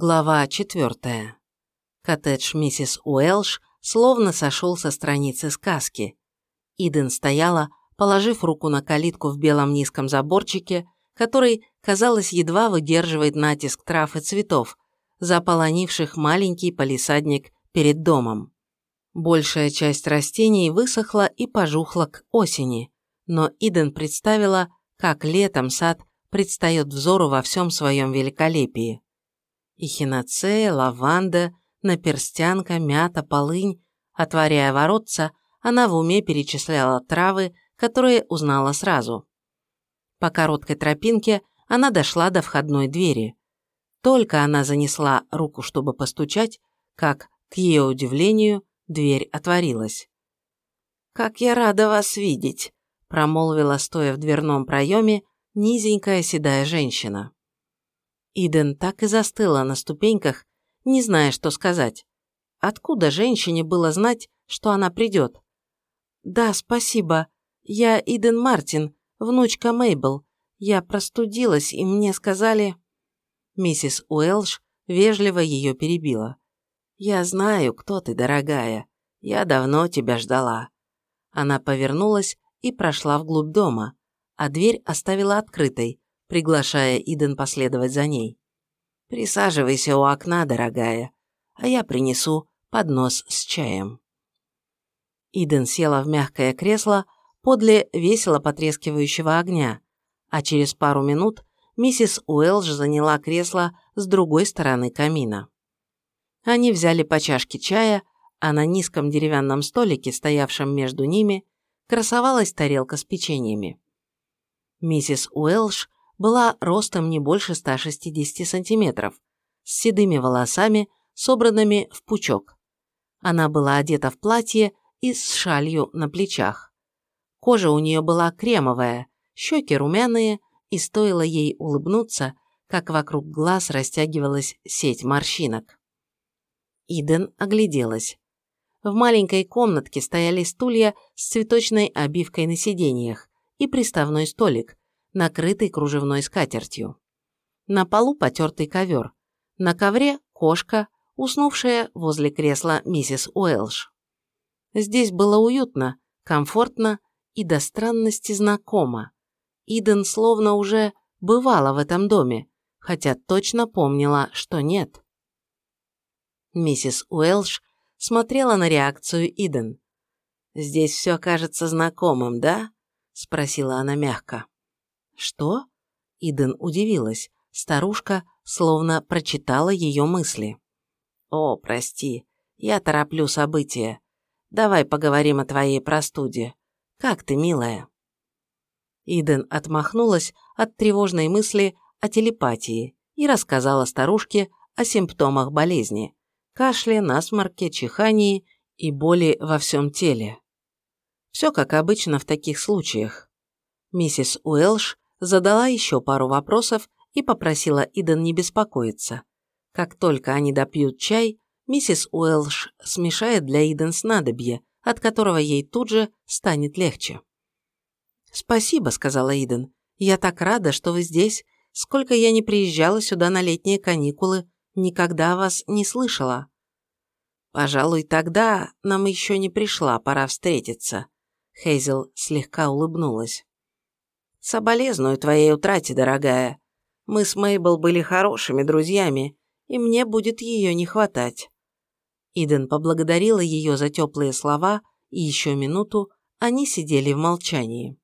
Глава четвертая. Коттедж миссис Уэлш словно сошел со страницы сказки. Иден стояла, положив руку на калитку в белом низком заборчике, который, казалось, едва выдерживает натиск трав и цветов, заполонивших маленький палисадник перед домом. Большая часть растений высохла и пожухла к осени, но Иден представила, как летом сад предстает взору во всем своем великолепии. Эхиноцея, лаванда, наперстянка, мята, полынь. Отворяя воротца, она в уме перечисляла травы, которые узнала сразу. По короткой тропинке она дошла до входной двери. Только она занесла руку, чтобы постучать, как, к ее удивлению, дверь отворилась. «Как я рада вас видеть!» – промолвила, стоя в дверном проеме, низенькая седая женщина. Иден так и застыла на ступеньках, не зная, что сказать. Откуда женщине было знать, что она придет? «Да, спасибо. Я Иден Мартин, внучка Мейбл. Я простудилась, и мне сказали...» Миссис Уэлш вежливо ее перебила. «Я знаю, кто ты, дорогая. Я давно тебя ждала». Она повернулась и прошла вглубь дома, а дверь оставила открытой, приглашая Иден последовать за ней. «Присаживайся у окна, дорогая, а я принесу поднос с чаем». Иден села в мягкое кресло подле весело потрескивающего огня, а через пару минут миссис Уэлж заняла кресло с другой стороны камина. Они взяли по чашке чая, а на низком деревянном столике, стоявшем между ними, красовалась тарелка с печеньями. Миссис Уэлш была ростом не больше 160 сантиметров, с седыми волосами, собранными в пучок. Она была одета в платье и с шалью на плечах. Кожа у нее была кремовая, щеки румяные, и стоило ей улыбнуться, как вокруг глаз растягивалась сеть морщинок. Иден огляделась. В маленькой комнатке стояли стулья с цветочной обивкой на сиденьях и приставной столик, накрытый кружевной скатертью. На полу потертый ковер. На ковре кошка, уснувшая возле кресла миссис Уэлш. Здесь было уютно, комфортно и до странности знакомо. Иден словно уже бывала в этом доме, хотя точно помнила, что нет. Миссис Уэлш смотрела на реакцию Иден. «Здесь все кажется знакомым, да?» – спросила она мягко. «Что?» Иден удивилась. Старушка словно прочитала ее мысли. «О, прости, я тороплю события. Давай поговорим о твоей простуде. Как ты, милая?» Иден отмахнулась от тревожной мысли о телепатии и рассказала старушке о симптомах болезни – кашле, насморке, чихании и боли во всем теле. Все как обычно в таких случаях. Миссис Уэлш задала еще пару вопросов и попросила Иден не беспокоиться. Как только они допьют чай, миссис Уэлш смешает для Иден снадобье, от которого ей тут же станет легче. «Спасибо», — сказала Иден. «Я так рада, что вы здесь. Сколько я не приезжала сюда на летние каникулы, никогда вас не слышала». «Пожалуй, тогда нам еще не пришла пора встретиться», — Хейзел слегка улыбнулась. Соболезную твоей утрате, дорогая. Мы с Мейбл были хорошими друзьями, и мне будет ее не хватать». Иден поблагодарила ее за теплые слова, и еще минуту они сидели в молчании.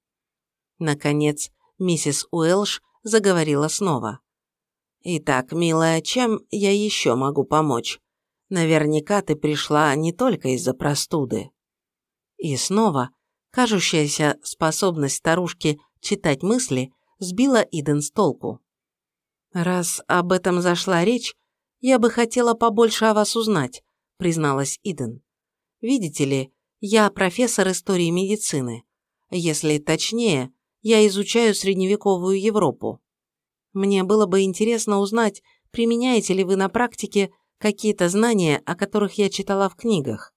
Наконец, миссис Уэлш заговорила снова. «Итак, милая, чем я еще могу помочь? Наверняка ты пришла не только из-за простуды». И снова кажущаяся способность старушки читать мысли сбила Иден с толку. «Раз об этом зашла речь, я бы хотела побольше о вас узнать», призналась Иден. «Видите ли, я профессор истории медицины. Если точнее, я изучаю средневековую Европу. Мне было бы интересно узнать, применяете ли вы на практике какие-то знания, о которых я читала в книгах.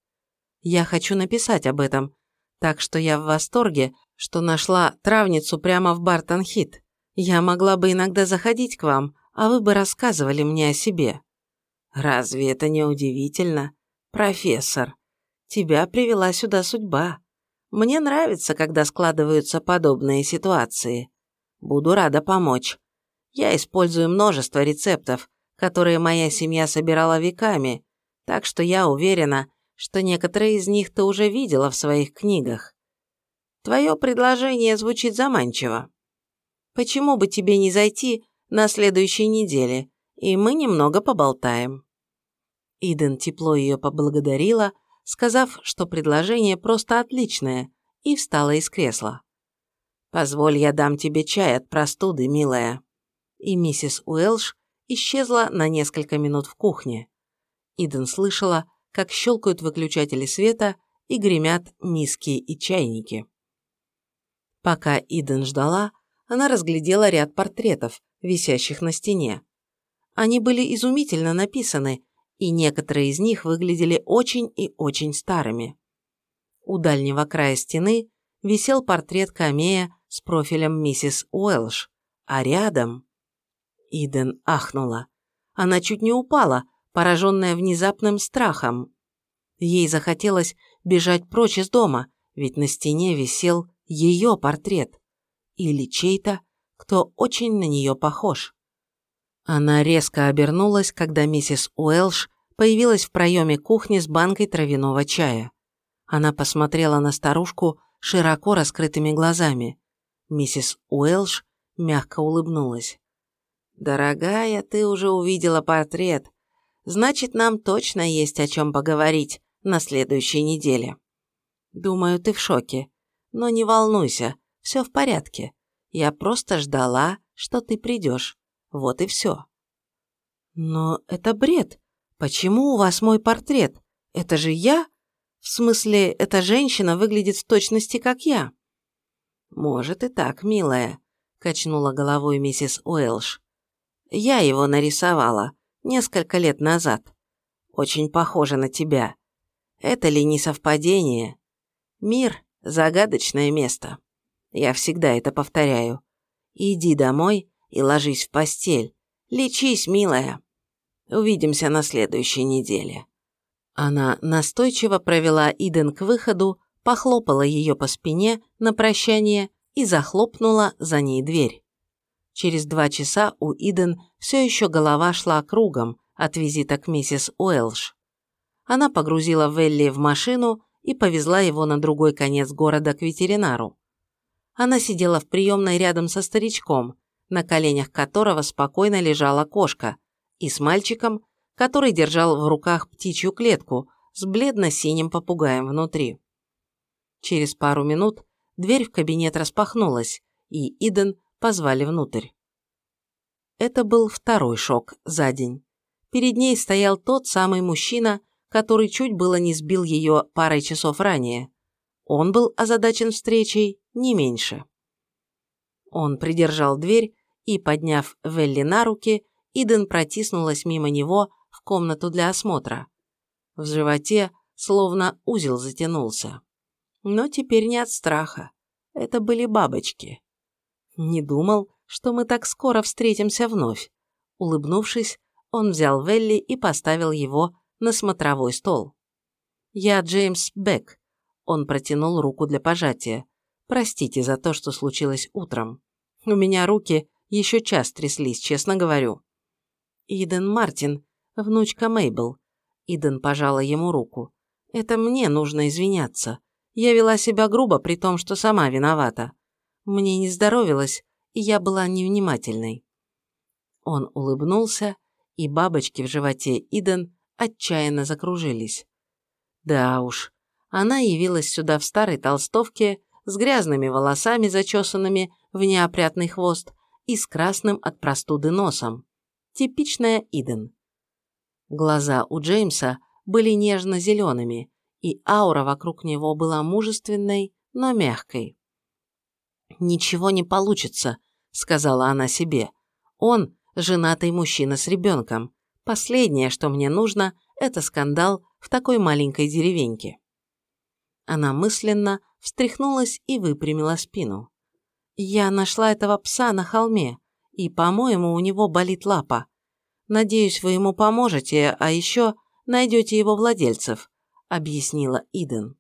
Я хочу написать об этом, так что я в восторге, что нашла травницу прямо в Бартон-Хит. Я могла бы иногда заходить к вам, а вы бы рассказывали мне о себе. Разве это не удивительно? Профессор, тебя привела сюда судьба. Мне нравится, когда складываются подобные ситуации. Буду рада помочь. Я использую множество рецептов, которые моя семья собирала веками, так что я уверена, что некоторые из них ты уже видела в своих книгах. Твое предложение звучит заманчиво. Почему бы тебе не зайти на следующей неделе, и мы немного поболтаем?» Иден тепло ее поблагодарила, сказав, что предложение просто отличное, и встала из кресла. «Позволь, я дам тебе чай от простуды, милая». И миссис Уэлш исчезла на несколько минут в кухне. Иден слышала, как щелкают выключатели света и гремят миски и чайники. Пока Иден ждала, она разглядела ряд портретов, висящих на стене. Они были изумительно написаны, и некоторые из них выглядели очень и очень старыми. У дальнего края стены висел портрет Камея с профилем миссис Уэлш, а рядом... Иден ахнула. Она чуть не упала, пораженная внезапным страхом. Ей захотелось бежать прочь из дома, ведь на стене висел ее портрет. Или чей-то, кто очень на нее похож. Она резко обернулась, когда миссис Уэлш появилась в проеме кухни с банкой травяного чая. Она посмотрела на старушку широко раскрытыми глазами. Миссис Уэлш мягко улыбнулась. «Дорогая, ты уже увидела портрет. Значит, нам точно есть о чем поговорить на следующей неделе. Думаю, ты в шоке. Но не волнуйся, все в порядке. Я просто ждала, что ты придешь. Вот и все. Но это бред. Почему у вас мой портрет? Это же я? В смысле, эта женщина выглядит в точности, как я. Может и так, милая, качнула головой миссис Уэлш. Я его нарисовала несколько лет назад. Очень похоже на тебя. Это ли не совпадение? Мир – загадочное место. Я всегда это повторяю. Иди домой и ложись в постель. Лечись, милая. Увидимся на следующей неделе». Она настойчиво провела Иден к выходу, похлопала ее по спине на прощание и захлопнула за ней дверь. Через два часа у Иден все еще голова шла кругом от визита к миссис Уэлш. Она погрузила Велли в машину и повезла его на другой конец города к ветеринару. Она сидела в приемной рядом со старичком, на коленях которого спокойно лежала кошка, и с мальчиком, который держал в руках птичью клетку с бледно-синим попугаем внутри. Через пару минут дверь в кабинет распахнулась, и Иден позвали внутрь. Это был второй шок за день. Перед ней стоял тот самый мужчина, который чуть было не сбил ее парой часов ранее. Он был озадачен встречей не меньше. Он придержал дверь и, подняв Велли на руки, Иден протиснулась мимо него в комнату для осмотра. В животе словно узел затянулся. Но теперь не от страха. Это были бабочки. Не думал, что мы так скоро встретимся вновь. Улыбнувшись, он взял Велли и поставил его на смотровой стол. «Я Джеймс Бек», – он протянул руку для пожатия. Простите за то, что случилось утром. У меня руки еще час тряслись, честно говорю. Иден Мартин, внучка Мейбл. Иден пожала ему руку. Это мне нужно извиняться. Я вела себя грубо, при том, что сама виновата. Мне не здоровилось, и я была невнимательной. Он улыбнулся, и бабочки в животе Иден отчаянно закружились. Да уж, она явилась сюда в старой толстовке с грязными волосами, зачесанными в неопрятный хвост, и с красным от простуды носом. Типичная Иден. Глаза у Джеймса были нежно-зелеными, и аура вокруг него была мужественной, но мягкой. «Ничего не получится», — сказала она себе. «Он – женатый мужчина с ребенком. Последнее, что мне нужно, это скандал в такой маленькой деревеньке». Она мысленно встряхнулась и выпрямила спину. «Я нашла этого пса на холме, и, по-моему, у него болит лапа. Надеюсь, вы ему поможете, а еще найдете его владельцев», – объяснила Иден.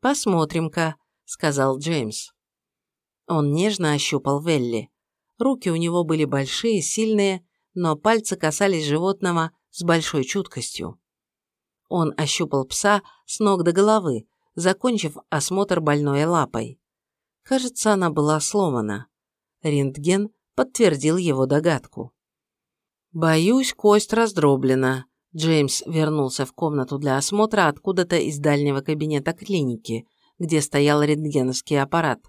«Посмотрим-ка», – сказал Джеймс. Он нежно ощупал Велли. Руки у него были большие, сильные, но пальцы касались животного с большой чуткостью. Он ощупал пса с ног до головы, закончив осмотр больной лапой. Кажется, она была сломана. Рентген подтвердил его догадку. «Боюсь, кость раздроблена». Джеймс вернулся в комнату для осмотра откуда-то из дальнего кабинета клиники, где стоял рентгеновский аппарат.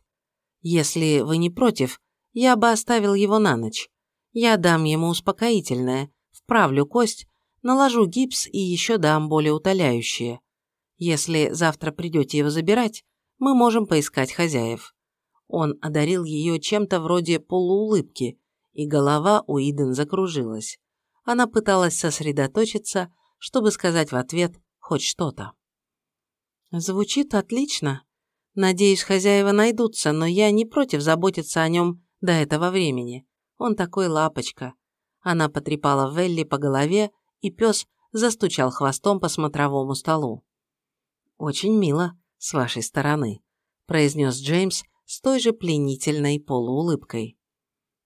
«Если вы не против, я бы оставил его на ночь. Я дам ему успокоительное, вправлю кость, наложу гипс и еще дам более утоляющее. Если завтра придете его забирать, мы можем поискать хозяев». Он одарил ее чем-то вроде полуулыбки, и голова у Иден закружилась. Она пыталась сосредоточиться, чтобы сказать в ответ хоть что-то. «Звучит отлично. Надеюсь, хозяева найдутся, но я не против заботиться о нем до этого времени. Он такой лапочка». Она потрепала Велли по голове, и пес застучал хвостом по смотровому столу. «Очень мило с вашей стороны», – произнес Джеймс с той же пленительной полуулыбкой.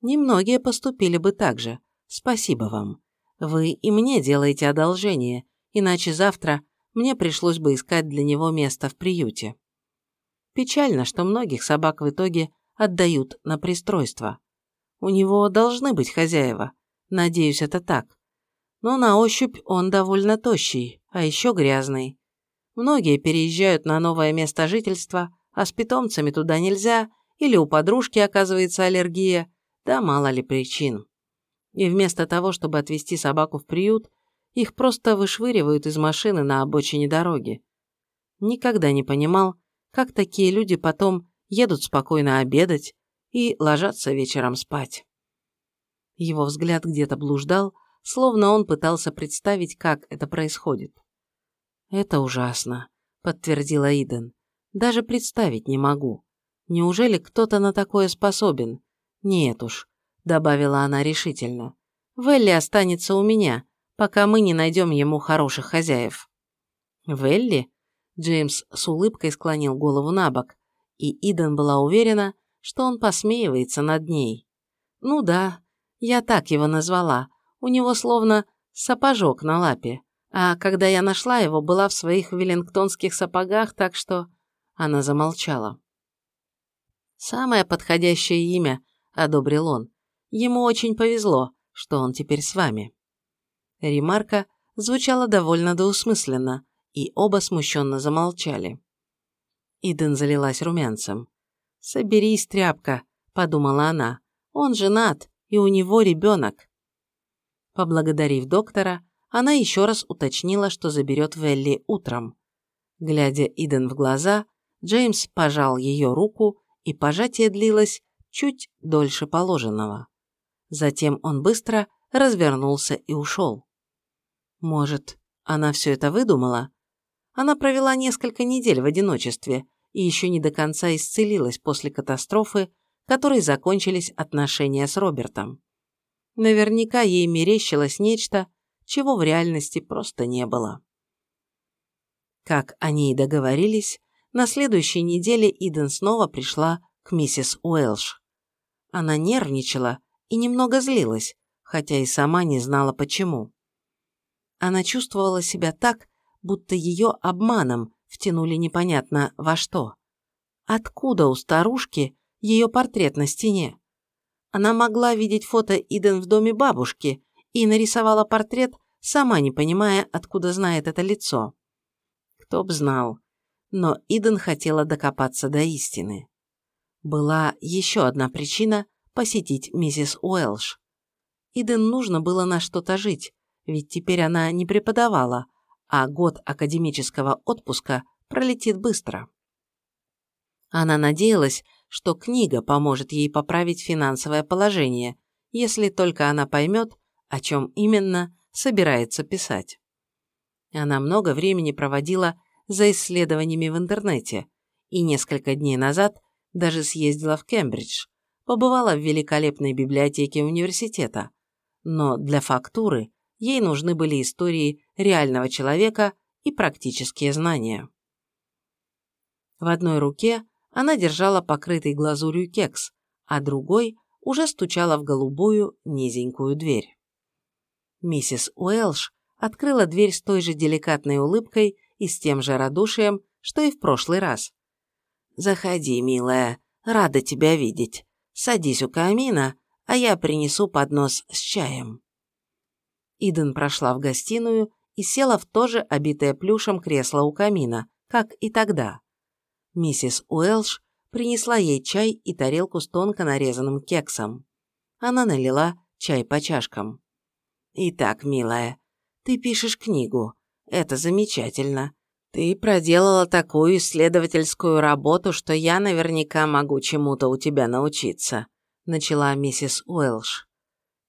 Немногие поступили бы так же. Спасибо вам. Вы и мне делаете одолжение, иначе завтра мне пришлось бы искать для него место в приюте. Печально, что многих собак в итоге отдают на пристройство. У него должны быть хозяева. Надеюсь, это так. Но на ощупь он довольно тощий, а еще грязный. Многие переезжают на новое место жительства, а с питомцами туда нельзя, или у подружки оказывается аллергия, да мало ли причин. И вместо того, чтобы отвезти собаку в приют, их просто вышвыривают из машины на обочине дороги. Никогда не понимал, как такие люди потом едут спокойно обедать и ложатся вечером спать. Его взгляд где-то блуждал, словно он пытался представить, как это происходит. «Это ужасно», — подтвердила Иден. Даже представить не могу. Неужели кто-то на такое способен? Нет уж, добавила она решительно. Велли останется у меня, пока мы не найдем ему хороших хозяев. Велли? Джеймс с улыбкой склонил голову на бок, и Иден была уверена, что он посмеивается над ней. Ну да, я так его назвала. У него словно сапожок на лапе. А когда я нашла его, была в своих веллингтонских сапогах, так что... Она замолчала. «Самое подходящее имя», — одобрил он. «Ему очень повезло, что он теперь с вами». Ремарка звучала довольно двусмысленно, и оба смущенно замолчали. Иден залилась румянцем. «Соберись, тряпка», — подумала она. «Он женат, и у него ребенок». Поблагодарив доктора, она еще раз уточнила, что заберет Велли утром. Глядя Иден в глаза, Джеймс пожал ее руку, и пожатие длилось чуть дольше положенного. Затем он быстро развернулся и ушел. Может, она все это выдумала? Она провела несколько недель в одиночестве и еще не до конца исцелилась после катастрофы, которой закончились отношения с Робертом. Наверняка ей мерещилось нечто, чего в реальности просто не было. Как они и договорились, на следующей неделе Иден снова пришла к миссис Уэлш. Она нервничала и немного злилась, хотя и сама не знала почему. Она чувствовала себя так, будто ее обманом втянули непонятно во что. Откуда у старушки ее портрет на стене? Она могла видеть фото Иден в доме бабушки и нарисовала портрет, сама не понимая, откуда знает это лицо. Кто б знал, но Иден хотела докопаться до истины. Была еще одна причина посетить миссис Уэлш. Иден нужно было на что-то жить, ведь теперь она не преподавала, а год академического отпуска пролетит быстро. Она надеялась, что книга поможет ей поправить финансовое положение, если только она поймет, о чем именно собирается писать. Она много времени проводила за исследованиями в интернете и несколько дней назад даже съездила в Кембридж, побывала в великолепной библиотеке университета, но для фактуры ей нужны были истории реального человека и практические знания. В одной руке она держала покрытый глазурью кекс, а другой уже стучала в голубую низенькую дверь. Миссис Уэлш открыла дверь с той же деликатной улыбкой и с тем же радушием, что и в прошлый раз. «Заходи, милая, рада тебя видеть. Садись у камина, а я принесу поднос с чаем». Иден прошла в гостиную и села в то же обитое плюшем кресло у камина, как и тогда. Миссис Уэлш принесла ей чай и тарелку с тонко нарезанным кексом. Она налила чай по чашкам. «Итак, милая, ты пишешь книгу. Это замечательно. Ты проделала такую исследовательскую работу, что я наверняка могу чему-то у тебя научиться начала миссис Уэлш.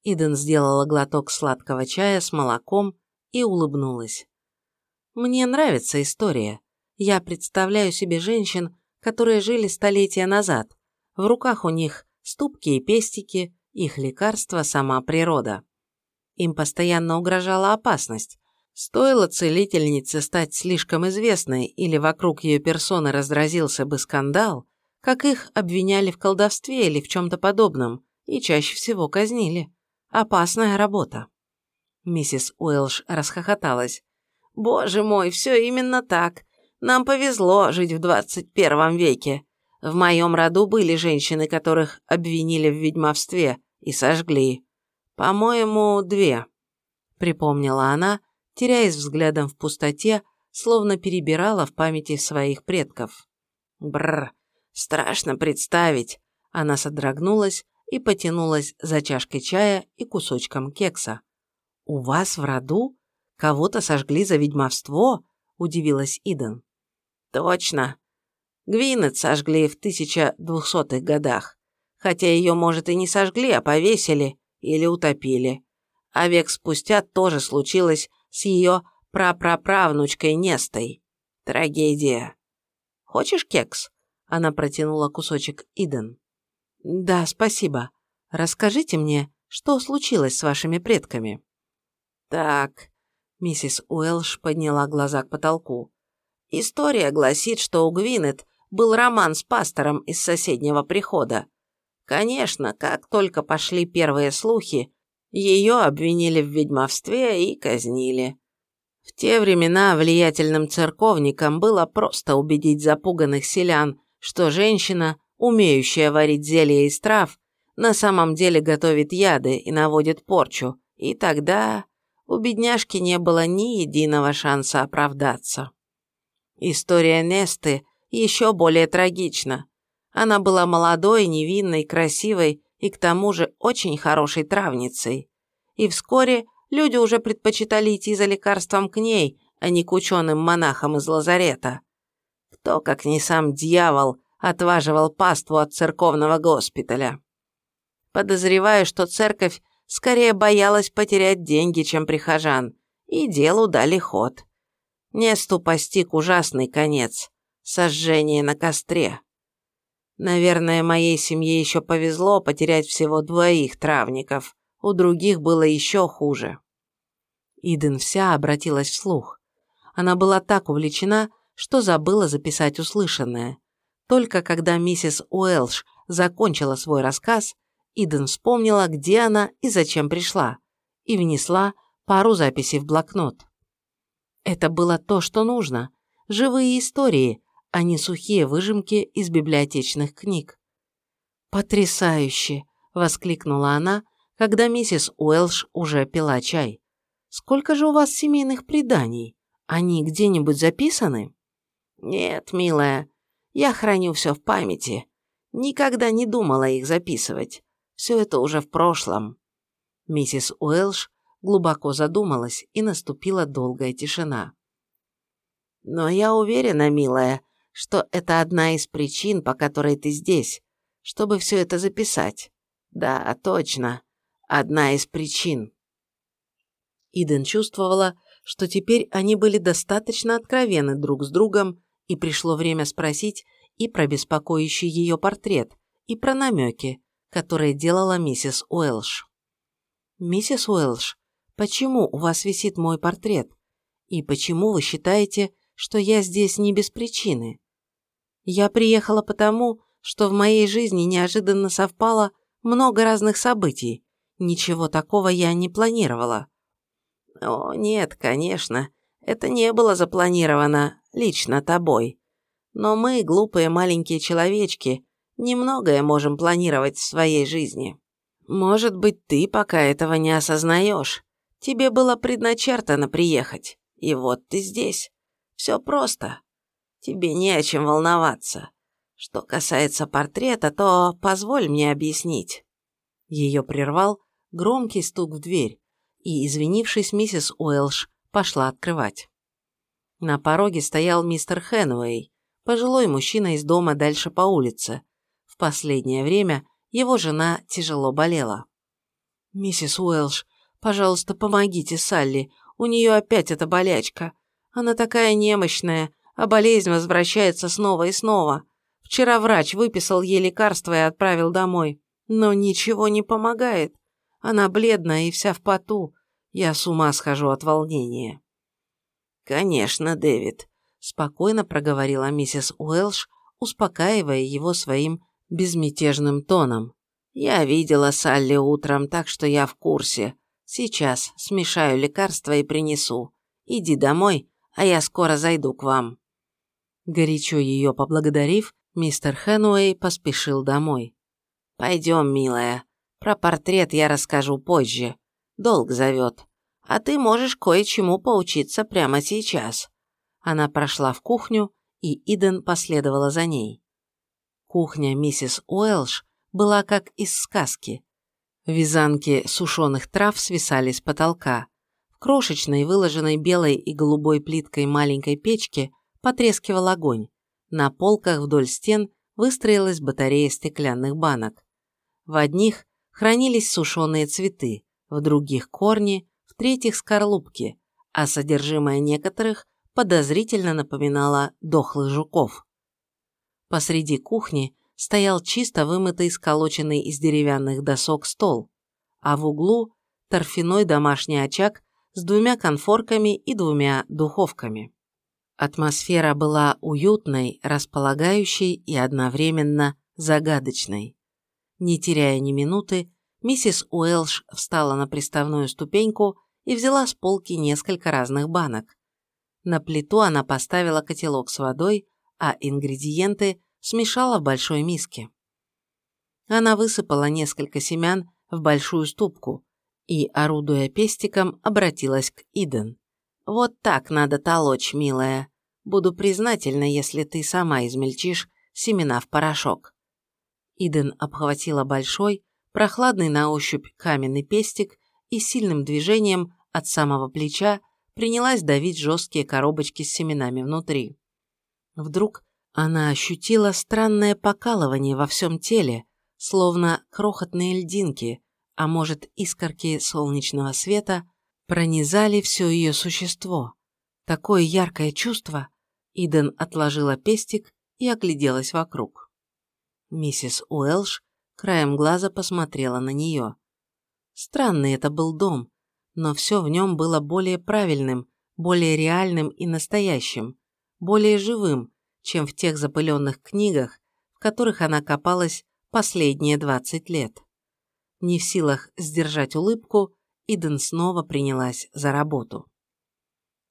Иден сделала глоток сладкого чая с молоком и улыбнулась. «Мне нравится история. Я представляю себе женщин, которые жили столетия назад. В руках у них ступки и пестики, их лекарство – сама природа. Им постоянно угрожала опасность. Стоило целительнице стать слишком известной или вокруг ее персоны разразился бы скандал, как их обвиняли в колдовстве или в чем-то подобном, и чаще всего казнили. Опасная работа. Миссис Уэлш расхохоталась. «Боже мой, все именно так. Нам повезло жить в 21 веке. В моем роду были женщины, которых обвинили в ведьмовстве и сожгли. По-моему, две», — припомнила она, теряясь взглядом в пустоте, словно перебирала в памяти своих предков. Бррр, Страшно представить. Она содрогнулась и потянулась за чашкой чая и кусочком кекса. «У вас в роду? Кого-то сожгли за ведьмовство?» – удивилась Иден. «Точно. Гвинет сожгли в 1200-х годах. Хотя ее, может, и не сожгли, а повесили или утопили. А век спустя тоже случилось с ее прапраправнучкой Нестой. Трагедия. Хочешь кекс? Она протянула кусочек Иден. «Да, спасибо. Расскажите мне, что случилось с вашими предками?» «Так», — миссис Уэлш подняла глаза к потолку. «История гласит, что у Гвинет был роман с пастором из соседнего прихода. Конечно, как только пошли первые слухи, ее обвинили в ведьмовстве и казнили. В те времена влиятельным церковникам было просто убедить запуганных селян, что женщина, умеющая варить зелья из трав, на самом деле готовит яды и наводит порчу, и тогда у бедняжки не было ни единого шанса оправдаться. История Несты еще более трагична. Она была молодой, невинной, красивой и к тому же очень хорошей травницей. И вскоре люди уже предпочитали идти за лекарством к ней, а не к ученым монахам из лазарета. Кто, как не сам дьявол, отваживал паству от церковного госпиталя? Подозреваю, что церковь скорее боялась потерять деньги, чем прихожан, и делу дали ход. Несту постиг ужасный конец – сожжение на костре. Наверное, моей семье еще повезло потерять всего двоих травников, у других было еще хуже. Иден вся обратилась вслух. Она была так увлечена, что забыла записать услышанное. Только когда миссис Уэлш закончила свой рассказ, Иден вспомнила, где она и зачем пришла, и внесла пару записей в блокнот. Это было то, что нужно. Живые истории, а не сухие выжимки из библиотечных книг. «Потрясающе!» – воскликнула она, когда миссис Уэлш уже пила чай. «Сколько же у вас семейных преданий? Они где-нибудь записаны?» «Нет, милая, я храню все в памяти. Никогда не думала их записывать. Все это уже в прошлом». Миссис Уэлш глубоко задумалась, и наступила долгая тишина. «Но я уверена, милая, что это одна из причин, по которой ты здесь, чтобы все это записать. Да, точно, одна из причин». Иден чувствовала, что теперь они были достаточно откровенны друг с другом, и пришло время спросить и про беспокоящий ее портрет, и про намеки, которые делала миссис Уэлш. «Миссис Уэлш, почему у вас висит мой портрет? И почему вы считаете, что я здесь не без причины? Я приехала потому, что в моей жизни неожиданно совпало много разных событий. Ничего такого я не планировала». «О, нет, конечно, это не было запланировано лично тобой. Но мы, глупые маленькие человечки, немногое можем планировать в своей жизни. Может быть, ты пока этого не осознаешь. Тебе было предначертано приехать, и вот ты здесь. Все просто. Тебе не о чем волноваться. Что касается портрета, то позволь мне объяснить». Ее прервал громкий стук в дверь, и, извинившись, миссис Уэлш пошла открывать. На пороге стоял мистер Хэнуэй, пожилой мужчина из дома дальше по улице. Последнее время его жена тяжело болела. «Миссис Уэлш, пожалуйста, помогите Салли, у нее опять эта болячка. Она такая немощная, а болезнь возвращается снова и снова. Вчера врач выписал ей лекарство и отправил домой. Но ничего не помогает. Она бледная и вся в поту. Я с ума схожу от волнения». «Конечно, Дэвид», – спокойно проговорила миссис Уэлш, успокаивая его своим безмятежным тоном. «Я видела Салли утром, так что я в курсе. Сейчас смешаю лекарства и принесу. Иди домой, а я скоро зайду к вам». Горячо ее поблагодарив, мистер Хэнуэй поспешил домой. «Пойдем, милая. Про портрет я расскажу позже. Долг зовет. А ты можешь кое-чему поучиться прямо сейчас». Она прошла в кухню, и Иден последовала за ней. Кухня миссис Уэлш была как из сказки. Вязанки сушеных трав свисали с потолка. В крошечной, выложенной белой и голубой плиткой маленькой печке потрескивал огонь. На полках вдоль стен выстроилась батарея стеклянных банок. В одних хранились сушеные цветы, в других – корни, в третьих – скорлупки, а содержимое некоторых подозрительно напоминало дохлых жуков. Посреди кухни стоял чисто вымытый, сколоченный из деревянных досок стол, а в углу – торфяной домашний очаг с двумя конфорками и двумя духовками. Атмосфера была уютной, располагающей и одновременно загадочной. Не теряя ни минуты, миссис Уэлш встала на приставную ступеньку и взяла с полки несколько разных банок. На плиту она поставила котелок с водой, а ингредиенты смешала в большой миске. Она высыпала несколько семян в большую ступку и, орудуя пестиком, обратилась к Иден. «Вот так надо толочь, милая. Буду признательна, если ты сама измельчишь семена в порошок». Иден обхватила большой, прохладный на ощупь каменный пестик и сильным движением от самого плеча принялась давить жесткие коробочки с семенами внутри. Вдруг она ощутила странное покалывание во всем теле, словно крохотные льдинки, а может искорки солнечного света, пронизали все ее существо. Такое яркое чувство. Иден отложила пестик и огляделась вокруг. Миссис Уэлш краем глаза посмотрела на нее. Странный это был дом, но все в нем было более правильным, более реальным и настоящим, более живым, чем в тех запыленных книгах, в которых она копалась последние 20 лет. Не в силах сдержать улыбку, Иден снова принялась за работу.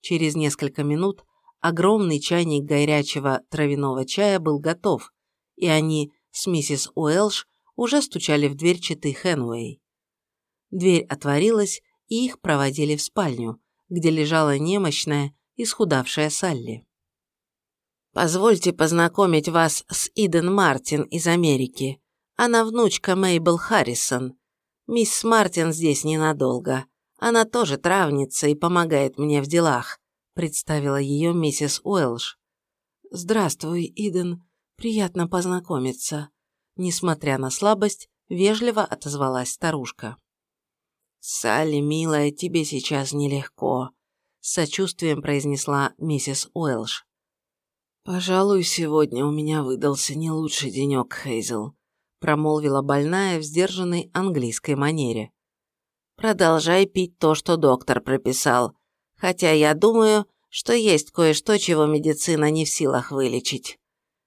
Через несколько минут огромный чайник горячего травяного чая был готов, и они с миссис Уэлш уже стучали в дверь читы Хенуэй. Дверь отворилась, и их проводили в спальню, где лежала немощная, исхудавшая Салли. Позвольте познакомить вас с Иден Мартин из Америки. Она внучка Мейбл Харрисон. Мисс Мартин здесь ненадолго. Она тоже травница и помогает мне в делах», – представила ее миссис Уэлш. «Здравствуй, Иден. Приятно познакомиться». Несмотря на слабость, вежливо отозвалась старушка. «Салли, милая, тебе сейчас нелегко», – с сочувствием произнесла миссис Уэлш. «Пожалуй, сегодня у меня выдался не лучший денек, Хейзел», промолвила больная в сдержанной английской манере. Продолжай пить то, что доктор прописал. Хотя я думаю, что есть кое-что, чего медицина не в силах вылечить.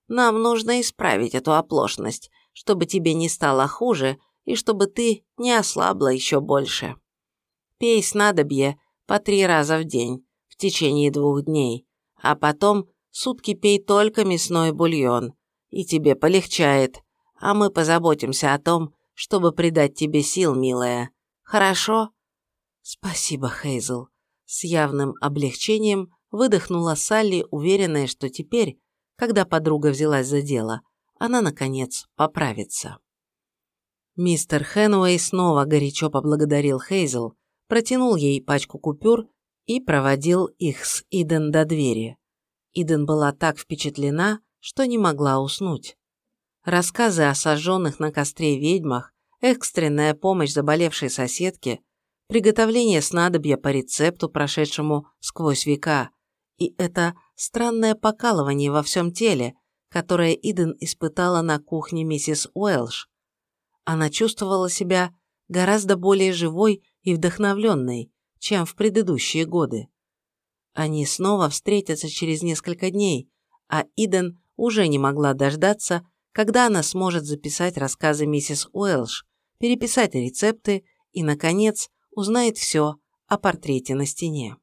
Нам нужно исправить эту оплошность, чтобы тебе не стало хуже и чтобы ты не ослабла еще больше. Пей снадобье по три раза в день в течение двух дней, а потом сутки пей только мясной бульон, и тебе полегчает, а мы позаботимся о том, чтобы придать тебе сил, милая. Хорошо?» «Спасибо, Хейзл», – с явным облегчением выдохнула Салли, уверенная, что теперь, когда подруга взялась за дело, она, наконец, поправится. Мистер Хэнуэй снова горячо поблагодарил Хейзл, протянул ей пачку купюр и проводил их с Иден до двери. Иден была так впечатлена, что не могла уснуть. Рассказы о сожженных на костре ведьмах экстренная помощь заболевшей соседке, приготовление снадобья по рецепту, прошедшему сквозь века, и это странное покалывание во всем теле, которое Иден испытала на кухне миссис Уэлш. Она чувствовала себя гораздо более живой и вдохновленной, чем в предыдущие годы. Они снова встретятся через несколько дней, а Иден уже не могла дождаться, когда она сможет записать рассказы миссис Уэлш, переписать рецепты и, наконец, узнает все о портрете на стене.